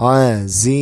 عزيزا.